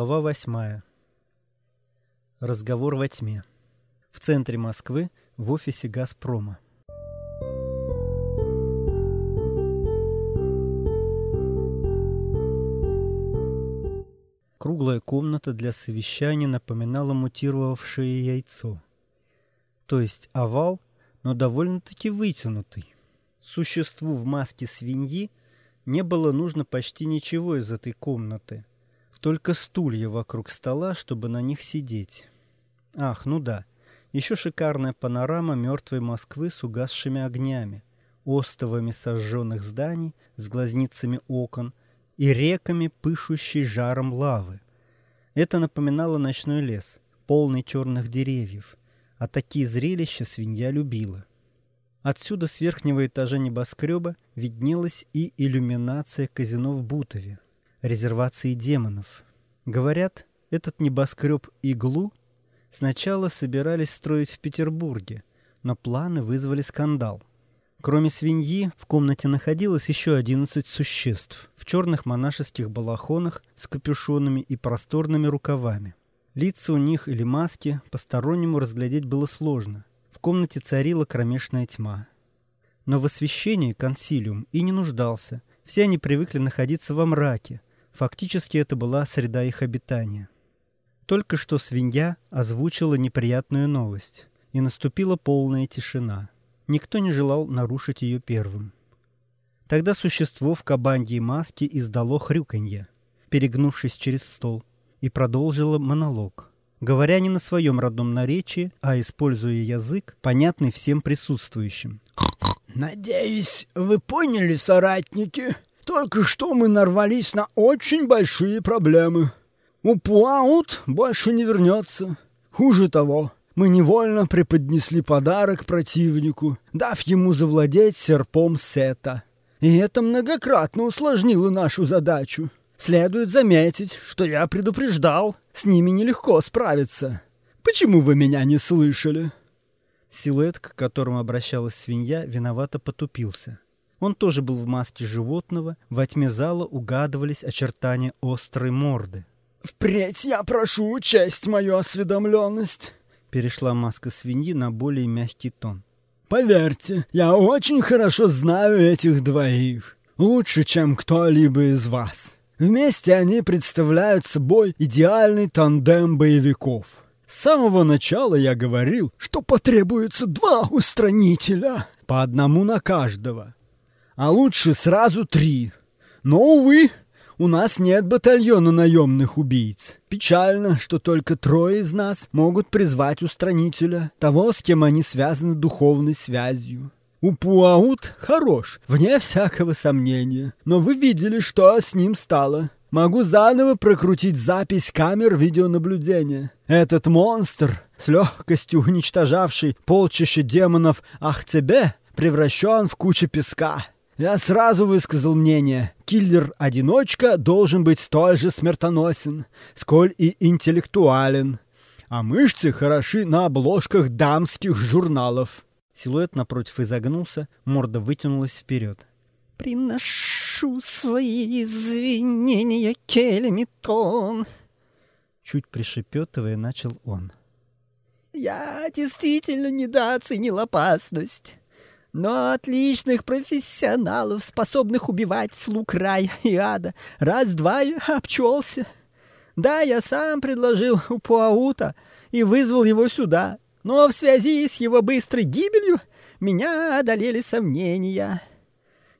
Глава восьмая. Разговор во тьме. В центре Москвы, в офисе «Газпрома». Круглая комната для совещания напоминала мутировавшее яйцо. То есть овал, но довольно-таки вытянутый. Существу в маске свиньи не было нужно почти ничего из этой комнаты. Только стулья вокруг стола, чтобы на них сидеть. Ах, ну да. Еще шикарная панорама мертвой Москвы с угасшими огнями, остовами сожженных зданий с глазницами окон и реками, пышущей жаром лавы. Это напоминало ночной лес, полный черных деревьев, а такие зрелища свинья любила. Отсюда с верхнего этажа небоскреба виднелась и иллюминация казино в Бутове, резервации демонов. Говорят, этот небоскреб «Иглу» сначала собирались строить в Петербурге, но планы вызвали скандал. Кроме свиньи, в комнате находилось еще 11 существ в черных монашеских балахонах с капюшонами и просторными рукавами. Лица у них или маски постороннему разглядеть было сложно. В комнате царила кромешная тьма. Но в освещении консилиум и не нуждался. Все они привыкли находиться во мраке. Фактически это была среда их обитания. Только что свинья озвучила неприятную новость, и наступила полная тишина. Никто не желал нарушить ее первым. Тогда существо в кабаньей маске издало хрюканье, перегнувшись через стол, и продолжило монолог говоря не на своем родном наречии, а используя язык, понятный всем присутствующим. «Надеюсь, вы поняли, соратники? Только что мы нарвались на очень большие проблемы. Упуаут больше не вернется. Хуже того, мы невольно преподнесли подарок противнику, дав ему завладеть серпом Сета. И это многократно усложнило нашу задачу. Следует заметить, что я предупреждал, с ними нелегко справиться. Почему вы меня не слышали?» Силуэт, к которому обращалась свинья, виновато потупился. Он тоже был в маске животного, во тьме зала угадывались очертания острой морды. «Впредь я прошу учесть мою осведомленность!» Перешла маска свиньи на более мягкий тон. «Поверьте, я очень хорошо знаю этих двоих. Лучше, чем кто-либо из вас. Вместе они представляют собой идеальный тандем боевиков. С самого начала я говорил, что потребуется два устранителя, по одному на каждого. А лучше сразу три. Но, увы, у нас нет батальона наемных убийц. Печально, что только трое из нас могут призвать устранителя, того, с кем они связаны духовной связью. Упуаут хорош, вне всякого сомнения. Но вы видели, что с ним стало. Могу заново прокрутить запись камер видеонаблюдения. Этот монстр, с легкостью уничтожавший полчища демонов Ахцебе, превращен в кучу песка. Я сразу высказал мнение, киллер-одиночка должен быть столь же смертоносен, сколь и интеллектуален. А мышцы хороши на обложках дамских журналов. Силуэт напротив изогнулся, морда вытянулась вперед. «Приношу свои извинения, Келемитон!» Чуть пришепетывая, начал он. «Я действительно недооценил опасность. Но отличных профессионалов, способных убивать слуг рая и ада, раз-два я обчелся. Да, я сам предложил у Пуаута и вызвал его сюда, но в связи с его быстрой гибелью меня одолели сомнения.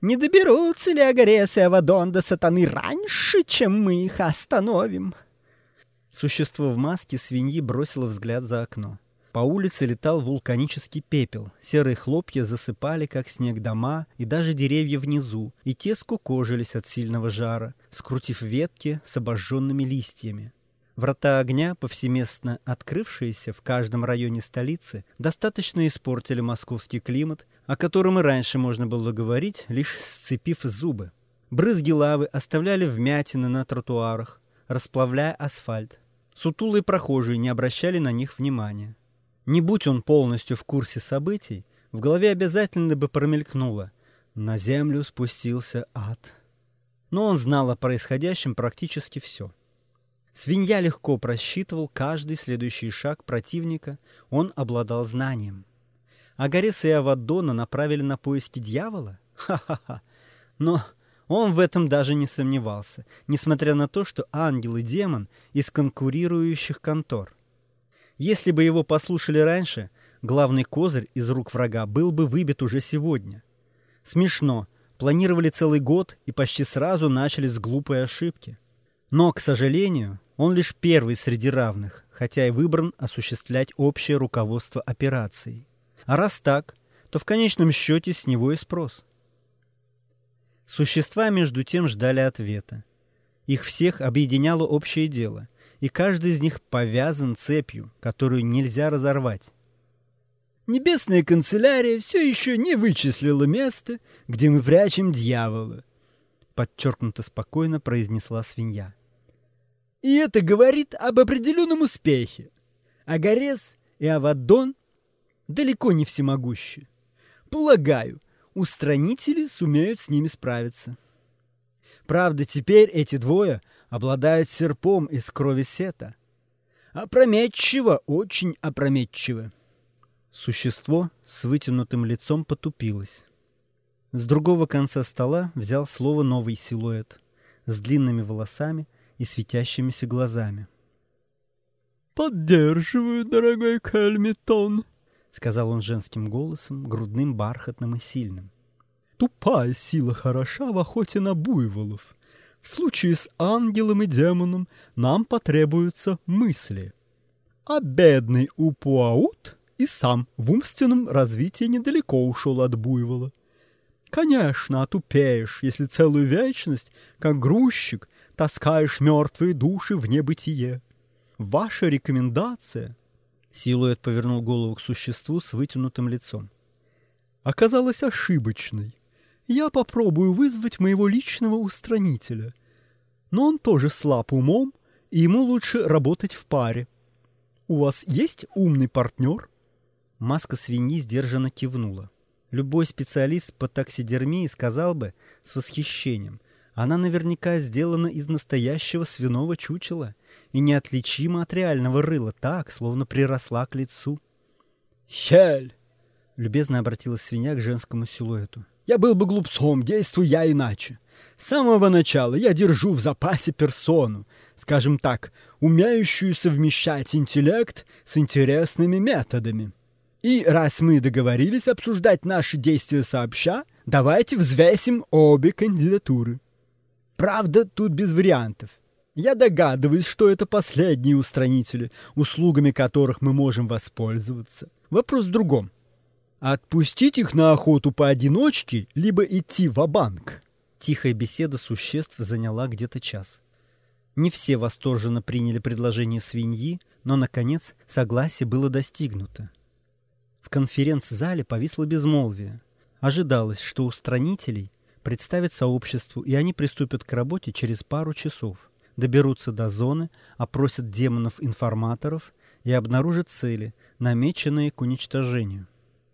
Не доберутся ли Агарес и Авадон до сатаны раньше, чем мы их остановим?» Существо в маске свиньи бросило взгляд за окно. По улице летал вулканический пепел. Серые хлопья засыпали, как снег, дома и даже деревья внизу, и те скукожились от сильного жара, скрутив ветки с обожженными листьями. Врата огня, повсеместно открывшиеся в каждом районе столицы, достаточно испортили московский климат, о котором и раньше можно было говорить, лишь сцепив зубы. Брызги лавы оставляли вмятины на тротуарах, расплавляя асфальт. Сутулые прохожие не обращали на них внимания. Не будь он полностью в курсе событий, в голове обязательно бы промелькнуло «На землю спустился ад». Но он знал о происходящем практически все. Свинья легко просчитывал каждый следующий шаг противника, он обладал знанием. Агарес и Авадона направили на поиски дьявола? Ха-ха-ха! Но он в этом даже не сомневался, несмотря на то, что ангел и демон из конкурирующих контор. Если бы его послушали раньше, главный козырь из рук врага был бы выбит уже сегодня. Смешно, планировали целый год и почти сразу начали с глупой ошибки. Но, к сожалению, он лишь первый среди равных, хотя и выбран осуществлять общее руководство операцией. А раз так, то в конечном счете с него и спрос. Существа между тем ждали ответа. Их всех объединяло общее дело, и каждый из них повязан цепью, которую нельзя разорвать. Небесная канцелярия все еще не вычислила место, где мы прячем дьявола, подчеркнуто спокойно произнесла свинья. И это говорит об определенном успехе. Агарес и Авадон далеко не всемогущи. Полагаю, устранители сумеют с ними справиться. Правда, теперь эти двое обладают серпом из крови Сета. Опрометчиво, очень опрометчиво. Существо с вытянутым лицом потупилось. С другого конца стола взял слово новый силуэт с длинными волосами и светящимися глазами. «Поддерживаю, дорогой Кельмитон», — сказал он женским голосом, грудным, бархатным и сильным. «Тупая сила хороша в охоте на буйволов. В случае с ангелом и демоном нам потребуются мысли. А бедный Упуаут и сам в умственном развитии недалеко ушел от буйвола. Конечно, отупеешь, если целую вечность, как грузчик, таскаешь мертвые души в небытие. Ваша рекомендация Силуэт повернул голову к существу с вытянутым лицом. Оказалась ошибочной. Я попробую вызвать моего личного устранителя. Но он тоже слаб умом, и ему лучше работать в паре. У вас есть умный партнер? Маска свиньи сдержанно кивнула. Любой специалист по таксидермии сказал бы с восхищением. Она наверняка сделана из настоящего свиного чучела и неотличима от реального рыла, так, словно приросла к лицу. «Щель!» — любезно обратилась свинья к женскому силуэту. «Я был бы глупцом, действую я иначе. С самого начала я держу в запасе персону, скажем так, умеющую совмещать интеллект с интересными методами. И раз мы договорились обсуждать наши действия сообща, давайте взвесим обе кандидатуры. Правда, тут без вариантов. Я догадываюсь, что это последние устранители, услугами которых мы можем воспользоваться. Вопрос в другом. Отпустить их на охоту поодиночке, либо идти в банк Тихая беседа существ заняла где-то час. Не все восторженно приняли предложение свиньи, но, наконец, согласие было достигнуто. В конференц-зале повисло безмолвие. Ожидалось, что устранителей представят сообществу, и они приступят к работе через пару часов доберутся до зоны, опросят демонов-информаторов и обнаружат цели, намеченные к уничтожению.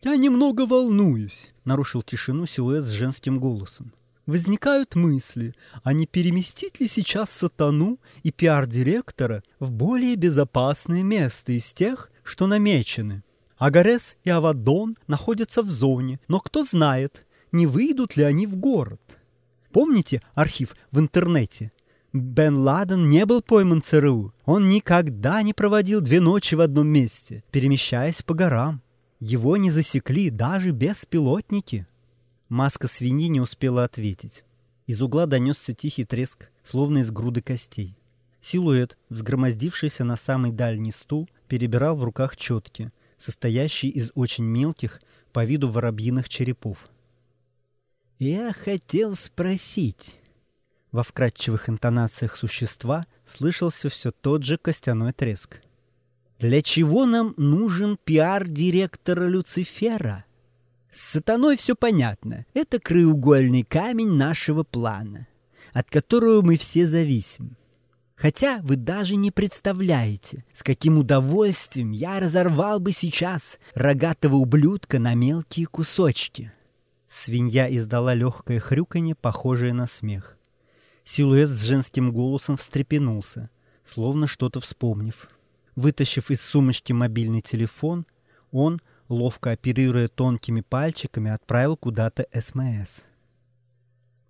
«Я немного волнуюсь», — нарушил тишину силуэт с женским голосом. «Возникают мысли, а не переместить ли сейчас сатану и пиар-директора в более безопасное место из тех, что намечены? Агарес и Авадон находятся в зоне, но кто знает, не выйдут ли они в город. Помните архив в интернете? Бен Ладен не был пойман ЦРУ. Он никогда не проводил две ночи в одном месте, перемещаясь по горам. Его не засекли даже беспилотники. Маска свиньи не успела ответить. Из угла донесся тихий треск, словно из груды костей. Силуэт, взгромоздившийся на самый дальний стул, перебирал в руках четки, состоящие из очень мелких, по виду воробьиных черепов. «Я хотел спросить...» Во вкрадчивых интонациях существа слышался все тот же костяной треск. «Для чего нам нужен пиар директора Люцифера?» С сатаной все понятно. Это краеугольный камень нашего плана, от которого мы все зависим. Хотя вы даже не представляете, с каким удовольствием я разорвал бы сейчас рогатого ублюдка на мелкие кусочки. Свинья издала легкое хрюканье, похожее на смех. Силуэт с женским голосом встрепенулся. словно что-то вспомнив. Вытащив из сумочки мобильный телефон, он, ловко оперируя тонкими пальчиками, отправил куда-то СМС.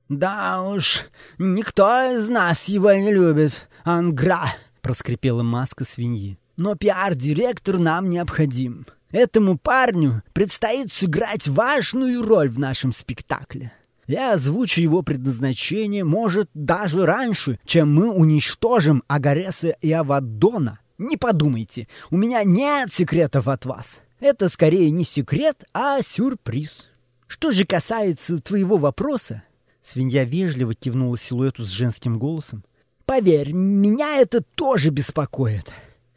«Да уж, никто из нас его не любит, Ангра!» — проскрипела маска свиньи. «Но пиар-директор нам необходим. Этому парню предстоит сыграть важную роль в нашем спектакле. Я озвучу его предназначение, может, даже раньше, чем мы уничтожим Агареса и Авадона. Не подумайте, у меня нет секретов от вас. Это скорее не секрет, а сюрприз. Что же касается твоего вопроса, Свинья вежливо кивнула силуэту с женским голосом. «Поверь, меня это тоже беспокоит.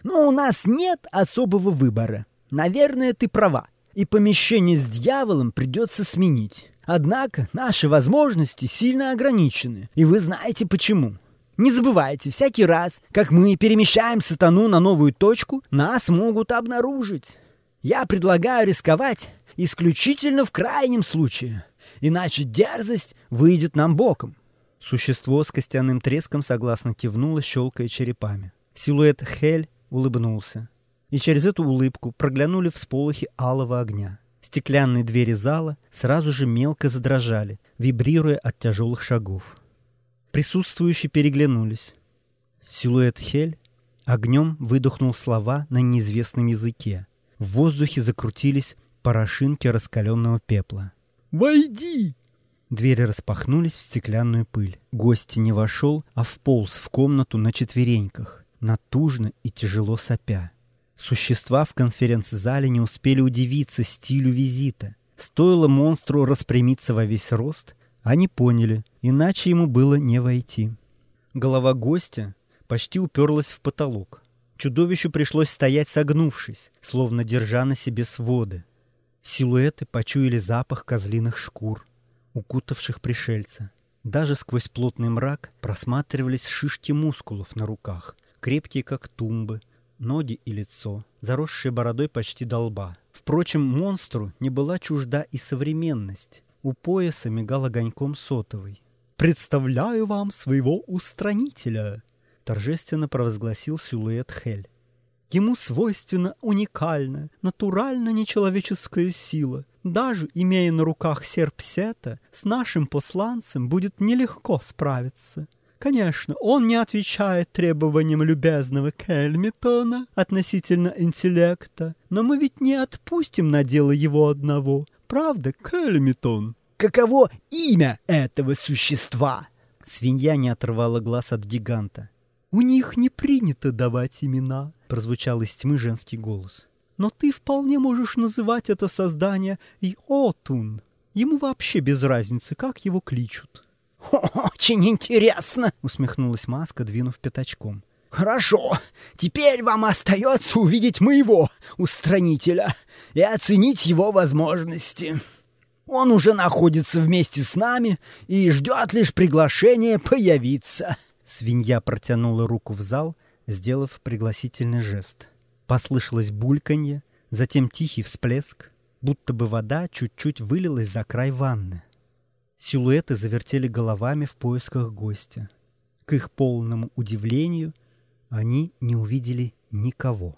Но у нас нет особого выбора. Наверное, ты права. И помещение с дьяволом придется сменить. Однако наши возможности сильно ограничены, и вы знаете почему. Не забывайте, всякий раз, как мы перемещаем сатану на новую точку, нас могут обнаружить. Я предлагаю рисковать исключительно в крайнем случае иначе дерзость выйдет нам боком. Существо с костяным треском согласно кивнуло, щелкая черепами. Силуэт Хель улыбнулся. И через эту улыбку проглянули всполохи алого огня. Стеклянные двери зала сразу же мелко задрожали, вибрируя от тяжелых шагов. Присутствующие переглянулись. Силуэт Хель огнем выдохнул слова на неизвестном языке. В воздухе закрутились порошинки раскаленного пепла. «Войди!» Двери распахнулись в стеклянную пыль. Гость не вошел, а вполз в комнату на четвереньках, натужно и тяжело сопя. Существа в конференц-зале не успели удивиться стилю визита. Стоило монстру распрямиться во весь рост, они поняли, иначе ему было не войти. Голова гостя почти уперлась в потолок. Чудовищу пришлось стоять согнувшись, словно держа на себе своды. Силуэты почуяли запах козлиных шкур, укутавших пришельца. Даже сквозь плотный мрак просматривались шишки мускулов на руках, крепкие как тумбы, ноги и лицо, заросшие бородой почти до лба. Впрочем, монстру не была чужда и современность. У пояса мигал огоньком сотовый. «Представляю вам своего устранителя!» торжественно провозгласил силуэт Хель. Ему свойственна уникальная, натурально нечеловеческая сила. Даже имея на руках серп Сета, с нашим посланцем будет нелегко справиться. Конечно, он не отвечает требованиям любезного Кельмитона относительно интеллекта, но мы ведь не отпустим на дело его одного. Правда, Кельмитон? Каково имя этого существа? Свинья не отрывала глаз от гиганта. «У них не принято давать имена», — прозвучал из тьмы женский голос. «Но ты вполне можешь называть это создание и Отун. Ему вообще без разницы, как его кличут». «Очень интересно!» — усмехнулась Маска, двинув пятачком. «Хорошо, теперь вам остается увидеть моего устранителя и оценить его возможности. Он уже находится вместе с нами и ждет лишь приглашения появиться». Свинья протянула руку в зал, сделав пригласительный жест. Послышалось бульканье, затем тихий всплеск, будто бы вода чуть-чуть вылилась за край ванны. Силуэты завертели головами в поисках гостя. К их полному удивлению они не увидели никого.